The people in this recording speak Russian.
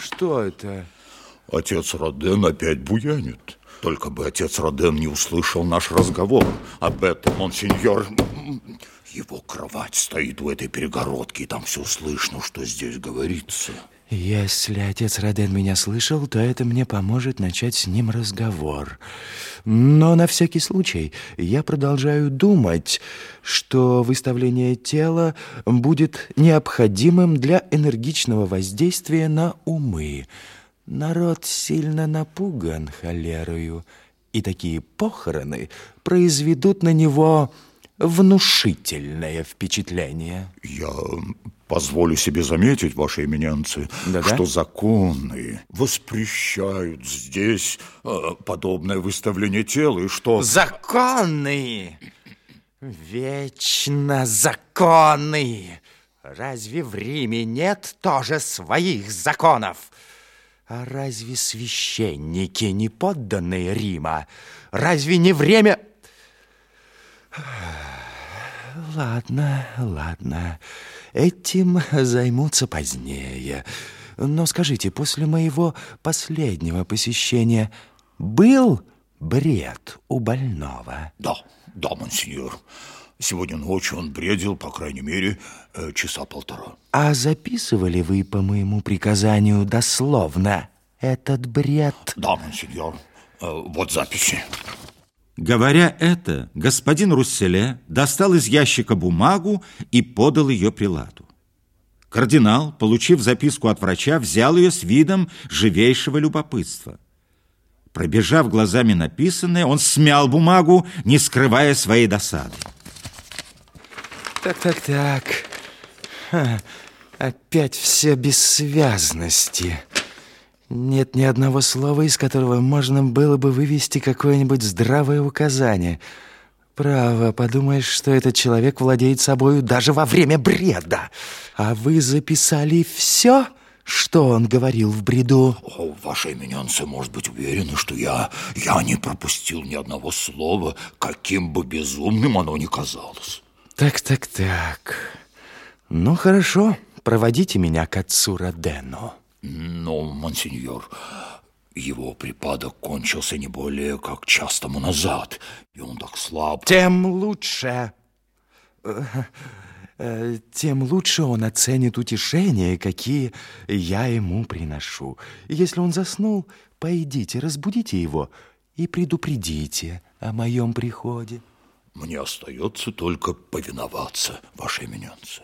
Что это? Отец Роден опять буянит. Только бы отец Роден не услышал наш разговор. Об этом, монсеньор... Его кровать стоит в этой перегородке, и там все слышно, что здесь говорится. Если отец Роден меня слышал, то это мне поможет начать с ним разговор. Но на всякий случай я продолжаю думать, что выставление тела будет необходимым для энергичного воздействия на умы. Народ сильно напуган холерою, и такие похороны произведут на него внушительное впечатление. Я позволю себе заметить, ваши именянцы, Да-да? что законы воспрещают здесь э, подобное выставление тела, и что... Законы! Вечно законы! Разве в Риме нет тоже своих законов? А разве священники не подданные Рима? Разве не время... Ладно, ладно. Этим займутся позднее. Но скажите, после моего последнего посещения был бред у больного? Да, да, монсеньор. Сегодня ночью он бредил, по крайней мере, э, часа полтора. А записывали вы по моему приказанию дословно этот бред? Да, монсеньор. Э, вот записи. Говоря это, господин Русселе достал из ящика бумагу и подал ее прилату. Кардинал, получив записку от врача, взял ее с видом живейшего любопытства. Пробежав глазами написанное, он смял бумагу, не скрывая своей досады. Так, так, так. Опять все бессвязности. Нет ни одного слова, из которого можно было бы вывести какое-нибудь здравое указание. Право, подумаешь, что этот человек владеет собою даже во время бреда. А вы записали все, что он говорил в бреду? О, ваши именянцы, может быть, уверены, что я, я не пропустил ни одного слова, каким бы безумным оно ни казалось. Так, так, так. Ну, хорошо, проводите меня к отцу Родену. Но, монсеньор, его припадок кончился не более как час тому назад, и он так слаб. Тем лучше. Э, Тем лучше он оценит утешения, какие я ему приношу. Если он заснул, пойдите, разбудите его и предупредите о моем приходе. Мне остается только повиноваться, ваши именянцы.